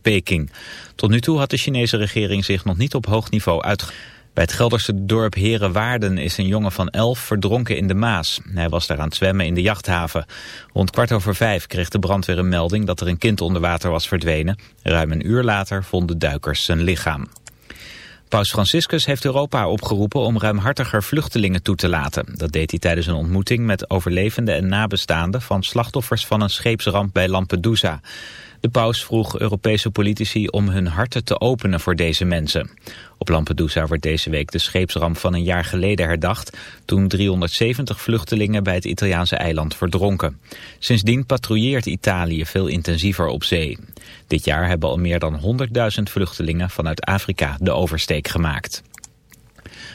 Peking. Tot nu toe had de Chinese regering zich nog niet op hoog niveau uitgevoerd. Bij het Gelderse dorp Herenwaarden is een jongen van elf verdronken in de Maas. Hij was daar aan het zwemmen in de jachthaven. Rond kwart over vijf kreeg de brandweer een melding dat er een kind onder water was verdwenen. Ruim een uur later vonden duikers zijn lichaam. Paus Franciscus heeft Europa opgeroepen om ruimhartiger vluchtelingen toe te laten. Dat deed hij tijdens een ontmoeting met overlevenden en nabestaanden van slachtoffers van een scheepsramp bij Lampedusa. De paus vroeg Europese politici om hun harten te openen voor deze mensen. Op Lampedusa wordt deze week de scheepsramp van een jaar geleden herdacht... toen 370 vluchtelingen bij het Italiaanse eiland verdronken. Sindsdien patrouilleert Italië veel intensiever op zee. Dit jaar hebben al meer dan 100.000 vluchtelingen vanuit Afrika de oversteek gemaakt.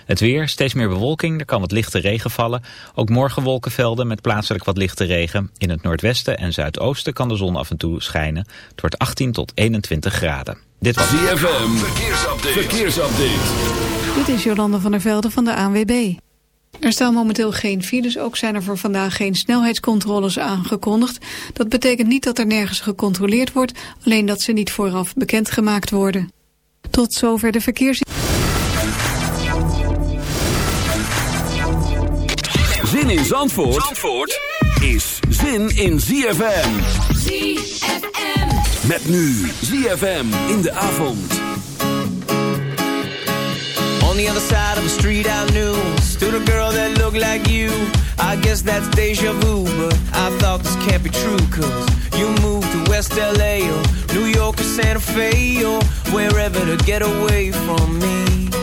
Het weer, steeds meer bewolking, er kan wat lichte regen vallen. Ook morgen wolkenvelden met plaatselijk wat lichte regen. In het noordwesten en zuidoosten kan de zon af en toe schijnen. Het wordt 18 tot 21 graden. Dit was ZFM, verkeersupdate. verkeersupdate. Dit is Jolanda van der Velde van de ANWB. Er staan momenteel geen files, ook zijn er voor vandaag geen snelheidscontroles aangekondigd. Dat betekent niet dat er nergens gecontroleerd wordt, alleen dat ze niet vooraf bekendgemaakt worden. Tot zover de verkeers... in Zandvoort, Zandvoort is zin in ZFM. ZFM. Met nu ZFM in de avond. On the other side of the street I knew Stood a girl that looked like you I guess that's deja vu But I thought this can't be true Cause you moved to West LA Or New York or Santa Fe Or wherever to get away from me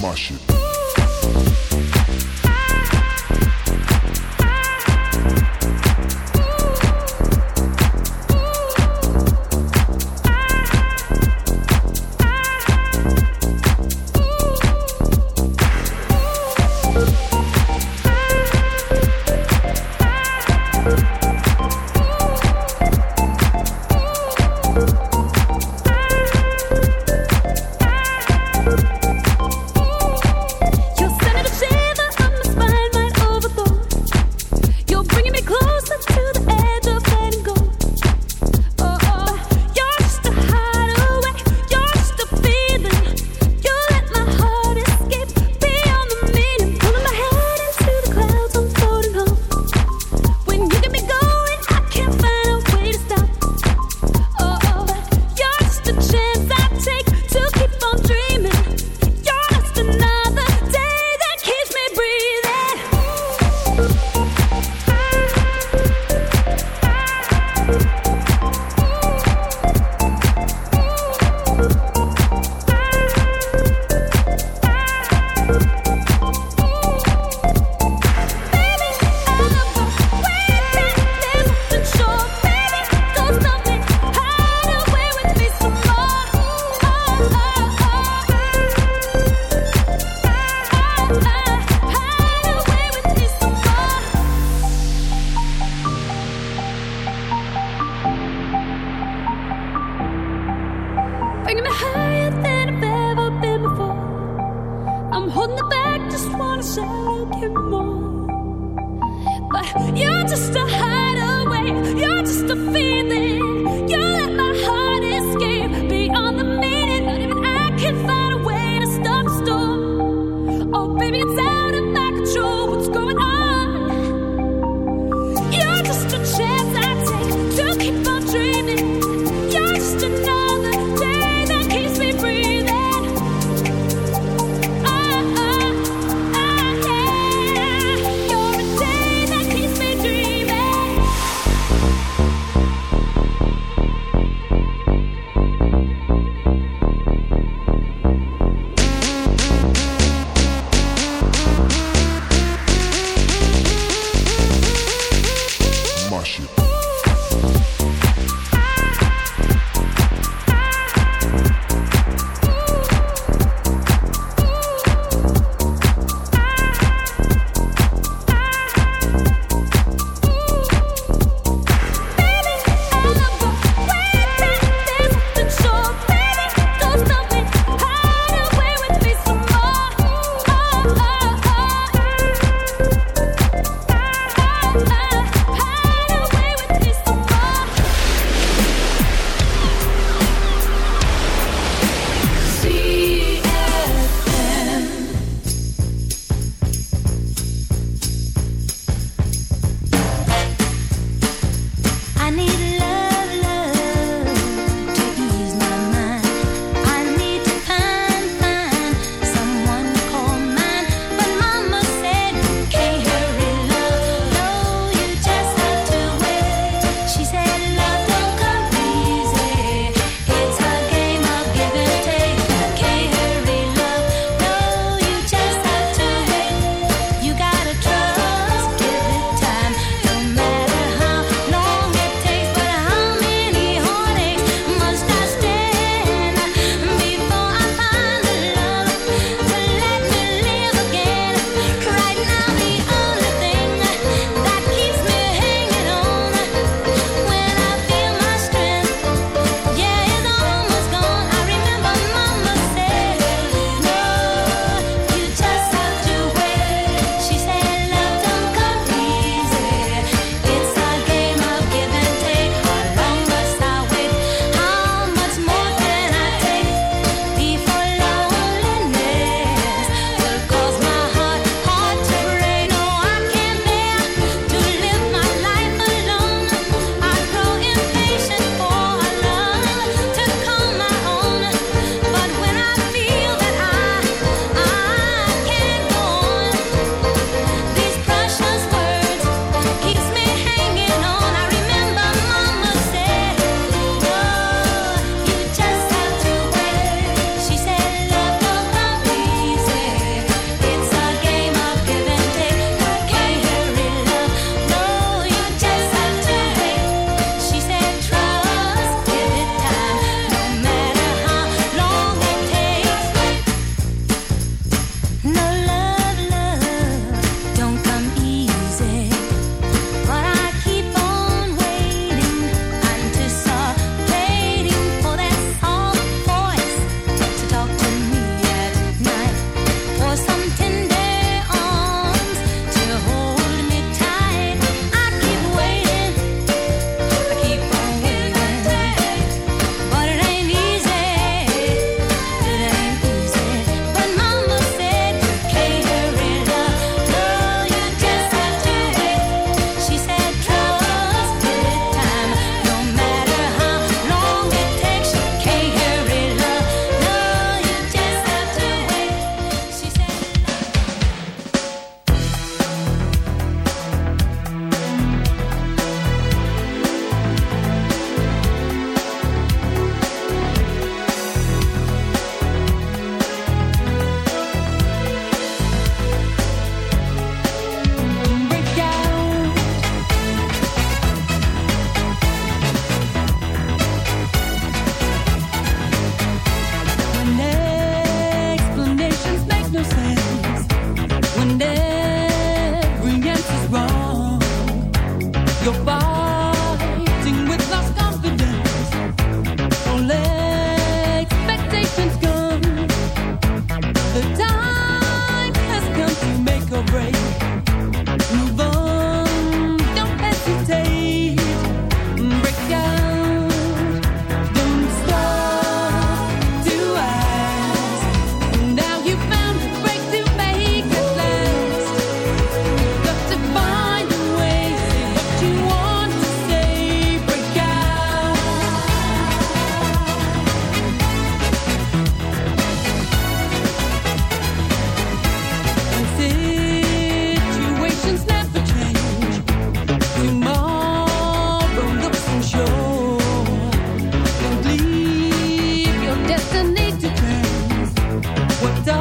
my shit. You're just a hideaway. You're just a fear. What does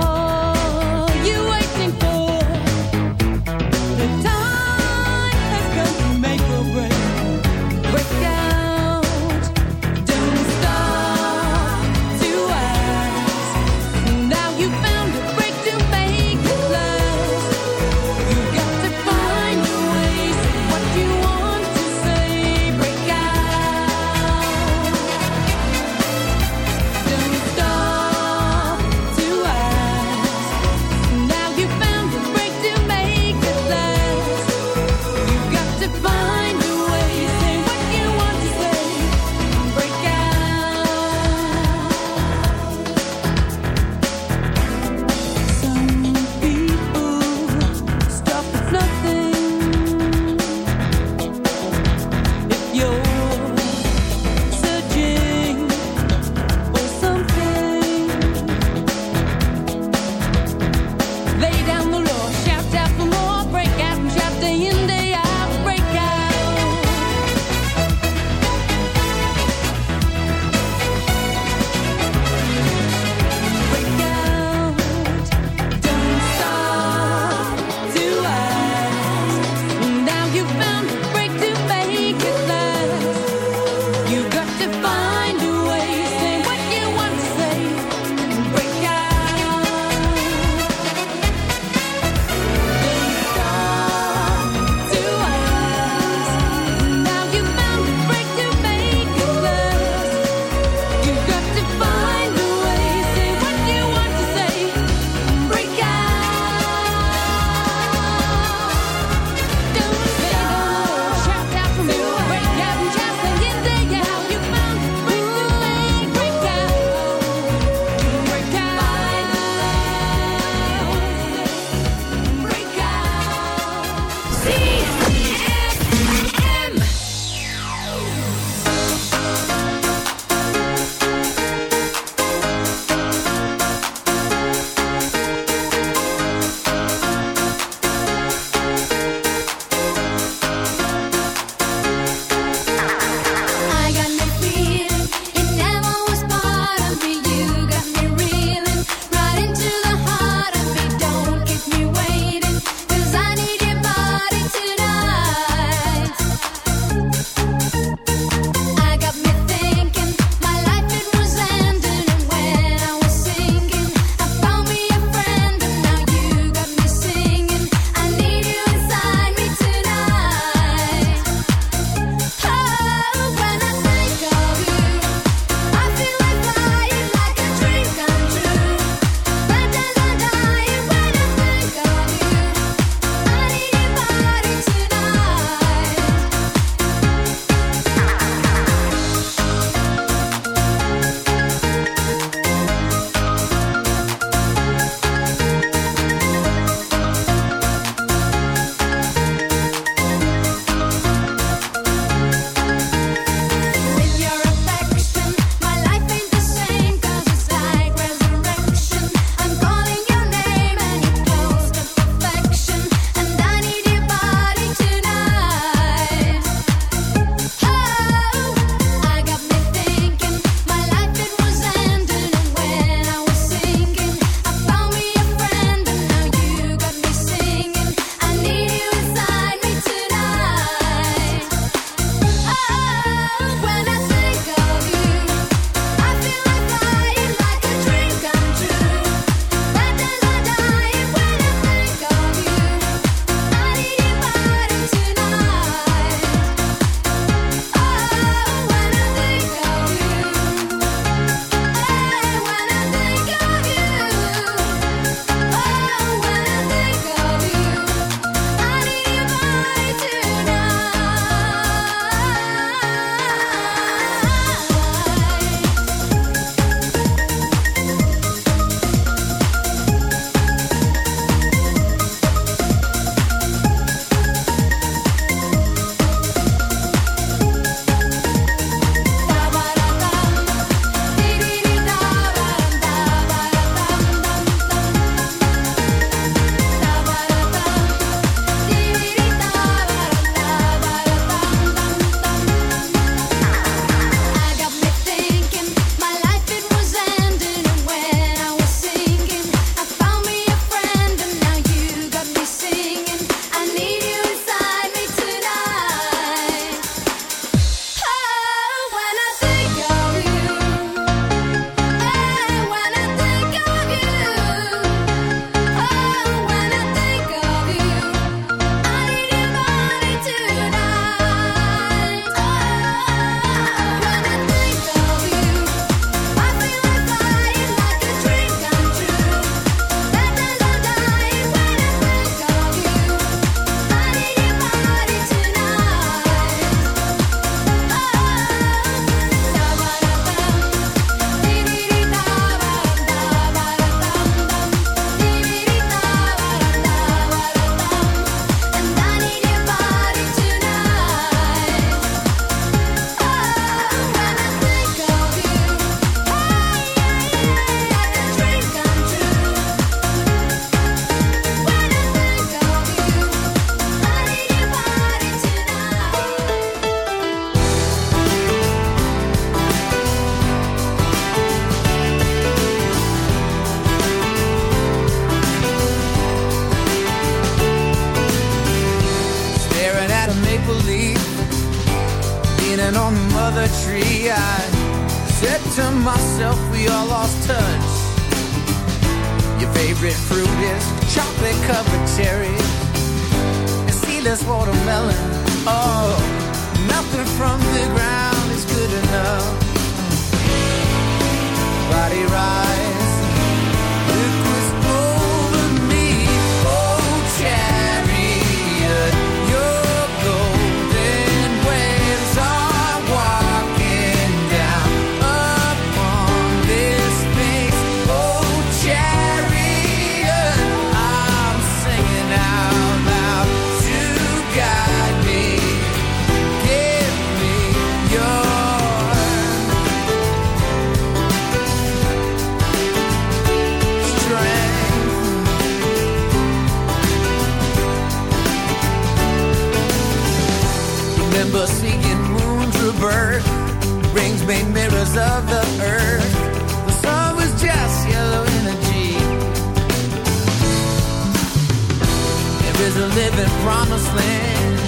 living promised land,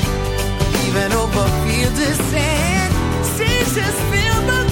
even over fields of sand. Seas just fill the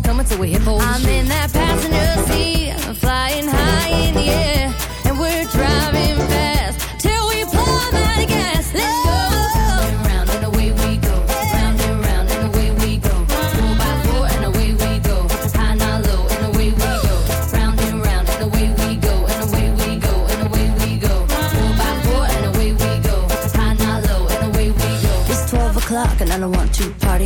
coming to a hip hole. I'm in that passenger seat, flying high.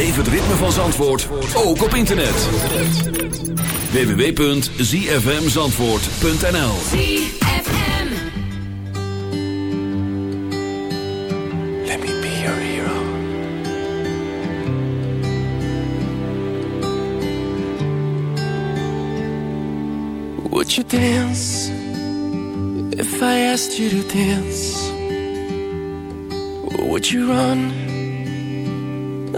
Beleef het ritme van Zandvoort ook op internet. www.zfmzandvoort.nl Let me be your hero. Would you dance if I asked you to dance? Would you run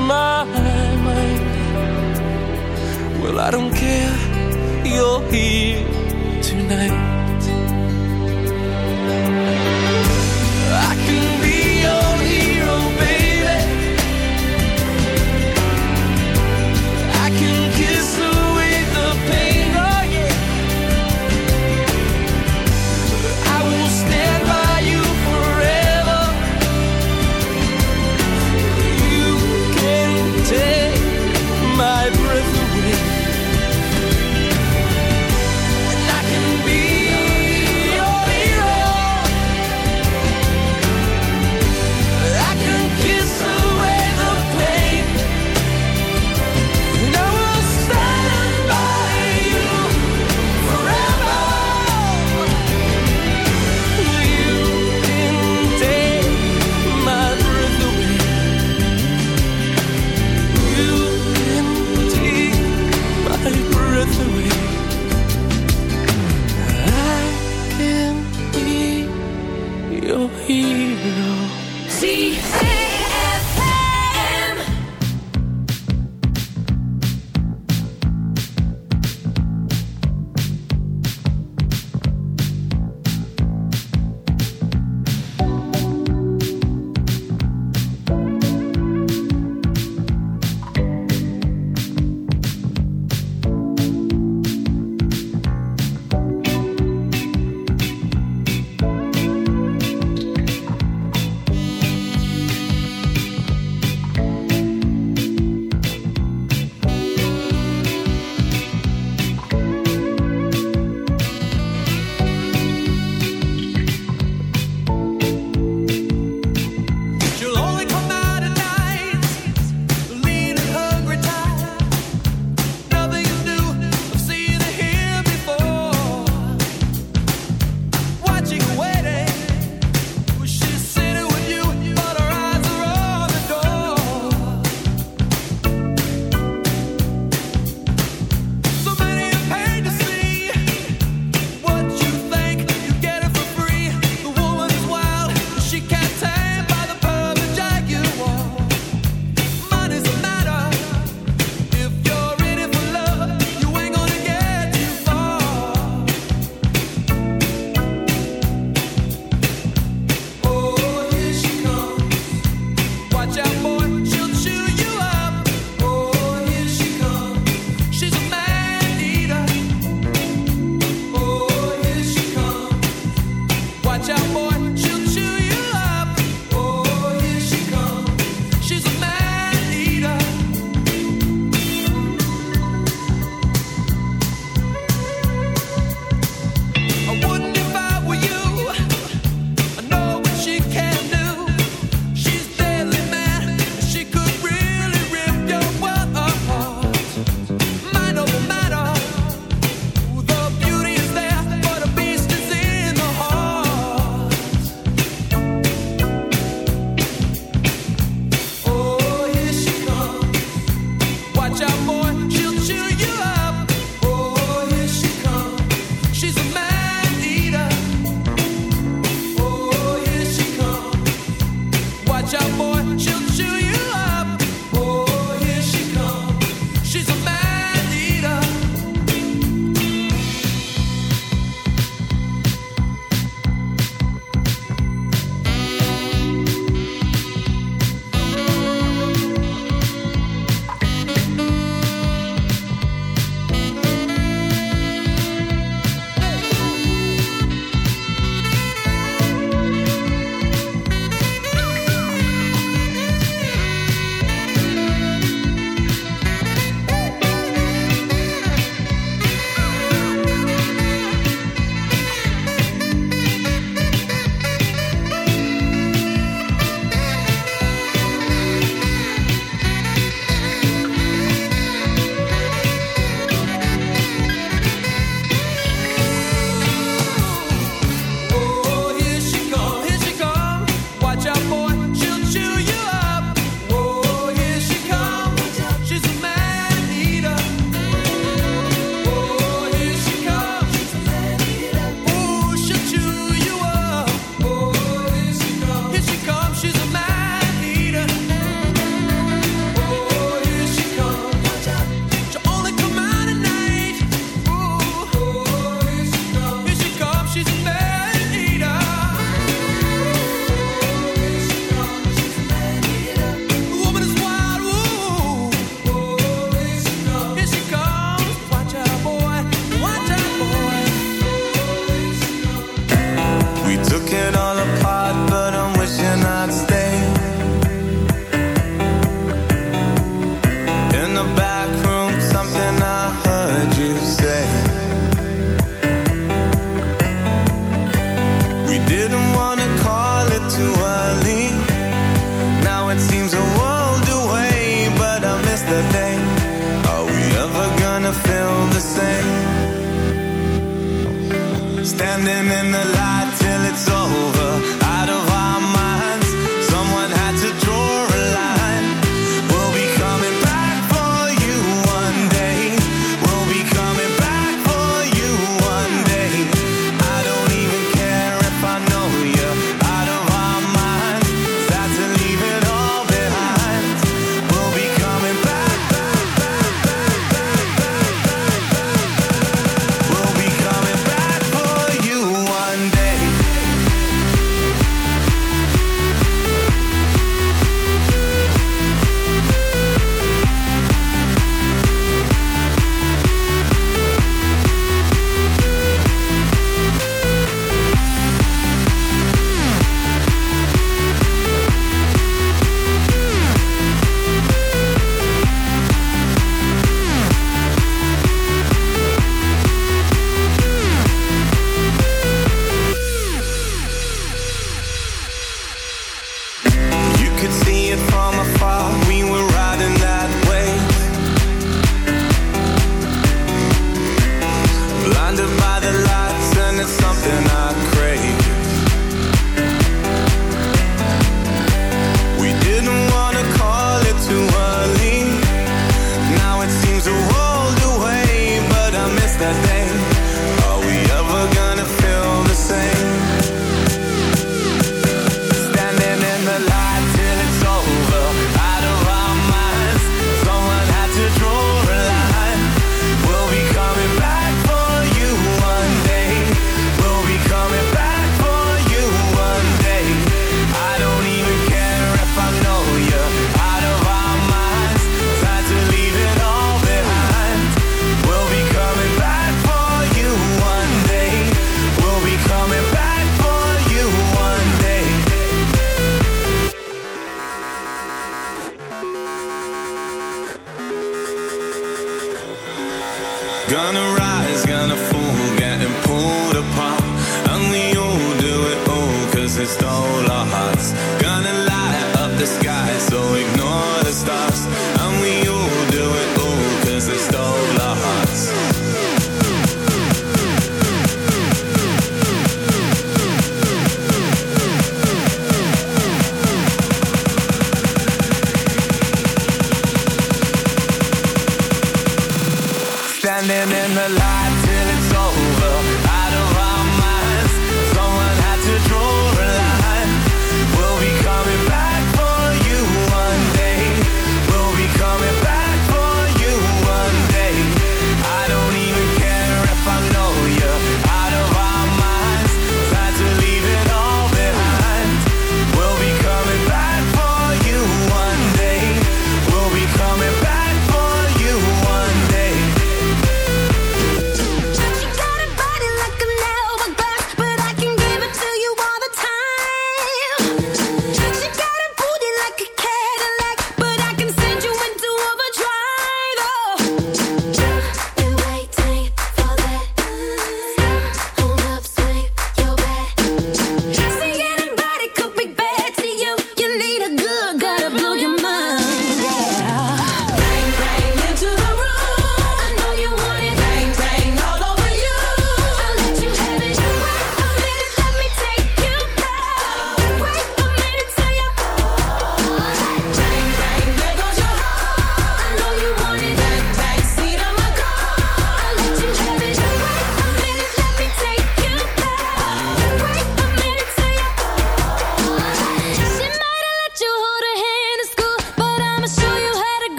I es ist Ola Hans.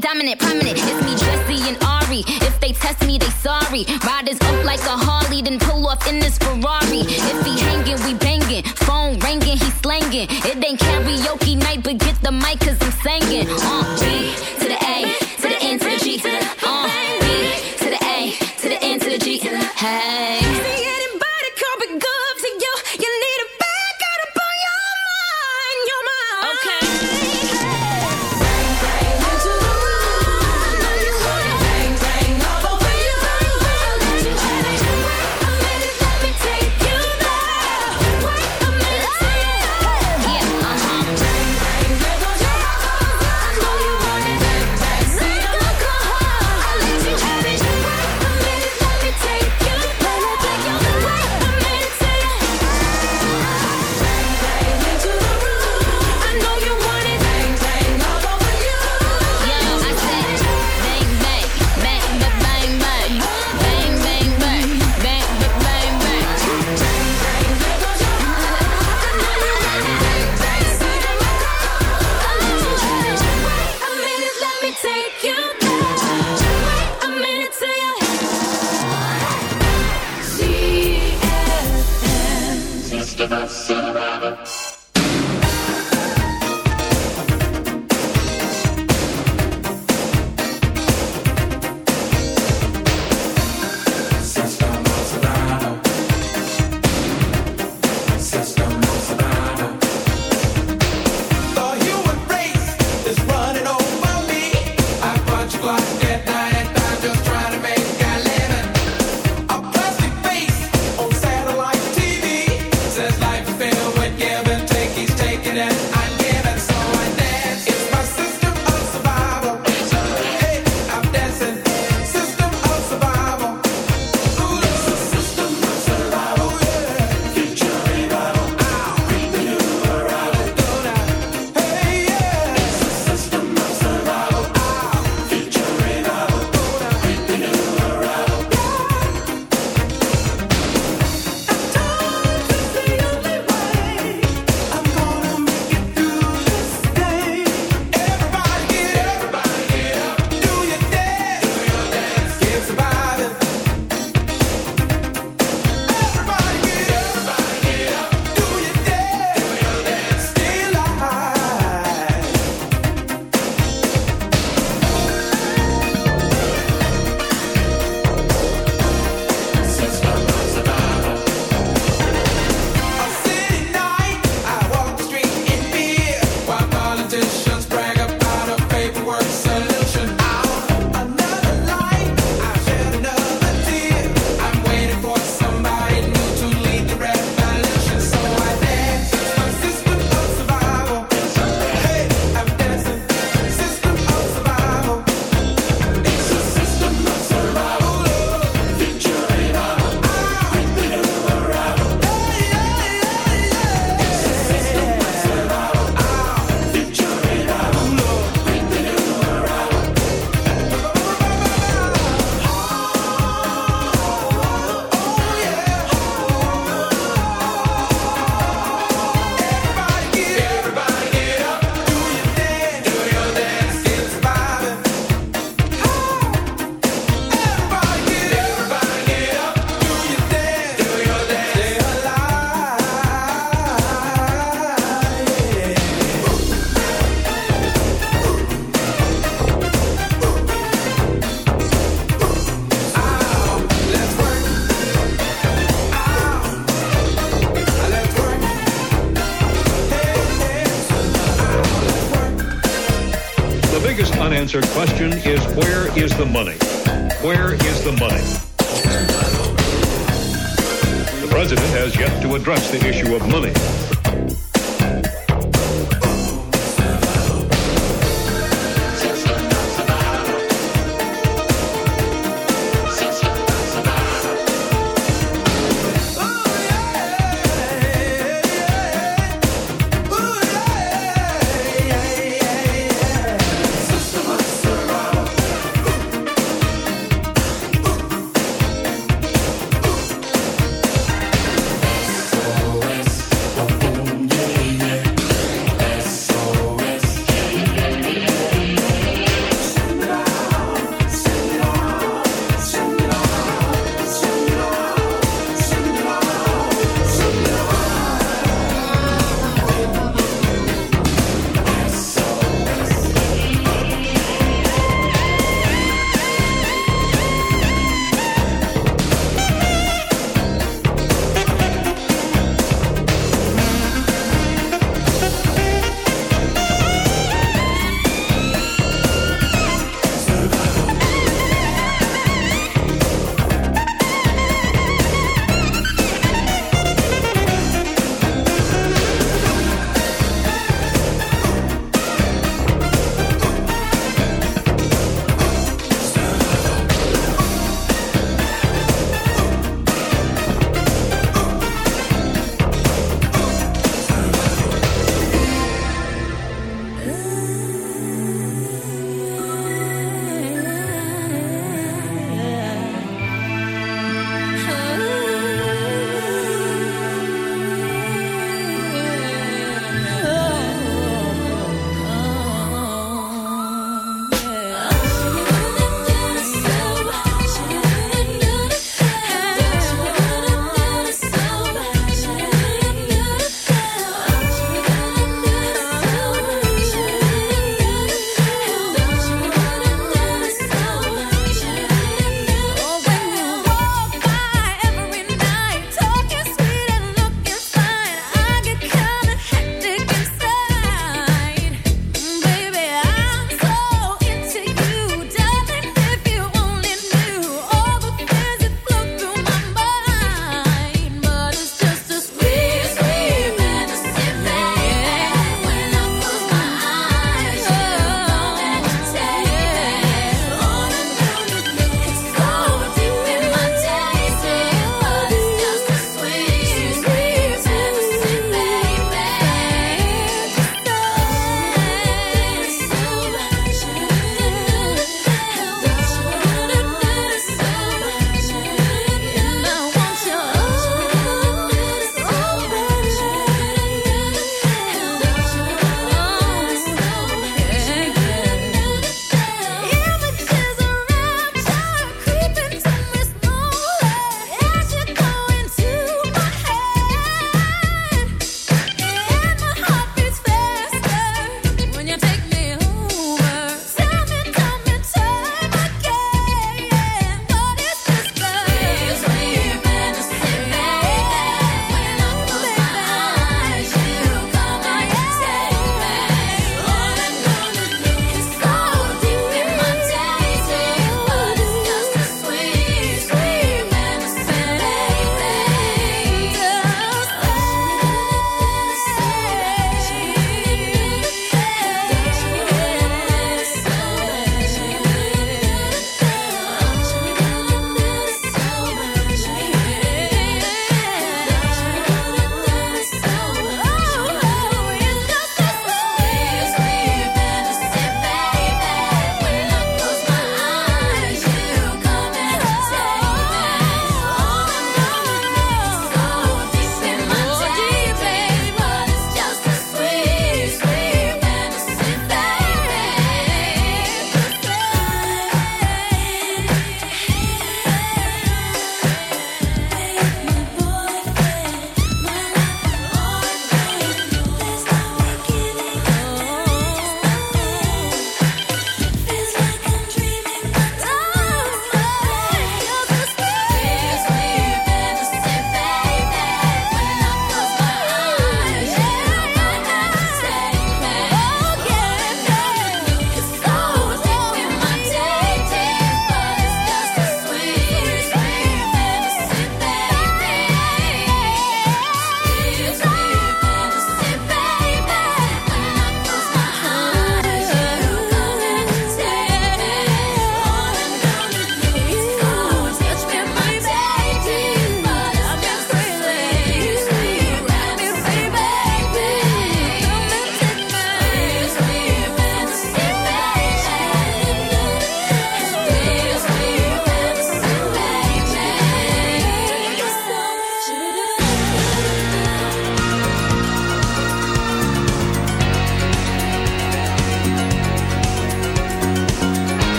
Dominant, prominent. It's me, Jessie, and Ari. If they test me, they sorry. Ride unanswered question is where is the money? Where is the money?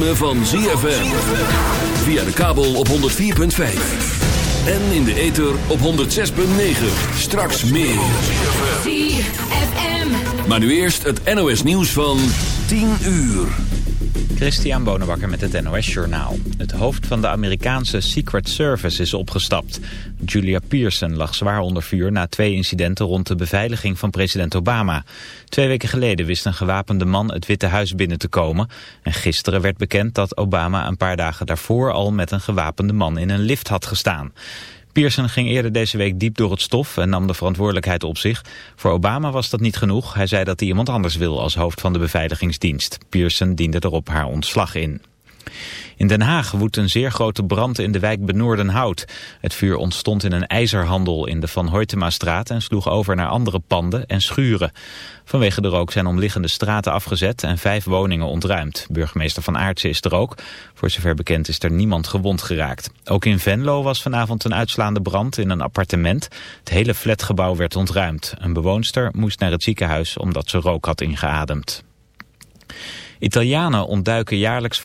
Ritme van ZFM. Via de kabel op 104.5. En in de ether op 106.9. Straks meer. ZFM. Maar nu eerst het NOS nieuws van 10 uur. Christian Bonenbakker met het NOS Journaal. Het hoofd van de Amerikaanse Secret Service is opgestapt. Julia Pearson lag zwaar onder vuur na twee incidenten rond de beveiliging van president Obama. Twee weken geleden wist een gewapende man het Witte Huis binnen te komen. En gisteren werd bekend dat Obama een paar dagen daarvoor al met een gewapende man in een lift had gestaan. Pearson ging eerder deze week diep door het stof en nam de verantwoordelijkheid op zich. Voor Obama was dat niet genoeg. Hij zei dat hij iemand anders wil als hoofd van de beveiligingsdienst. Pearson diende erop haar ontslag in. In Den Haag woedt een zeer grote brand in de wijk Benoordenhout. Het vuur ontstond in een ijzerhandel in de Van Hoytemastraat en sloeg over naar andere panden en schuren. Vanwege de rook zijn omliggende straten afgezet en vijf woningen ontruimd. Burgemeester Van Aartsen is er ook. Voor zover bekend is er niemand gewond geraakt. Ook in Venlo was vanavond een uitslaande brand in een appartement. Het hele flatgebouw werd ontruimd. Een bewoonster moest naar het ziekenhuis omdat ze rook had ingeademd. Italianen ontduiken jaarlijks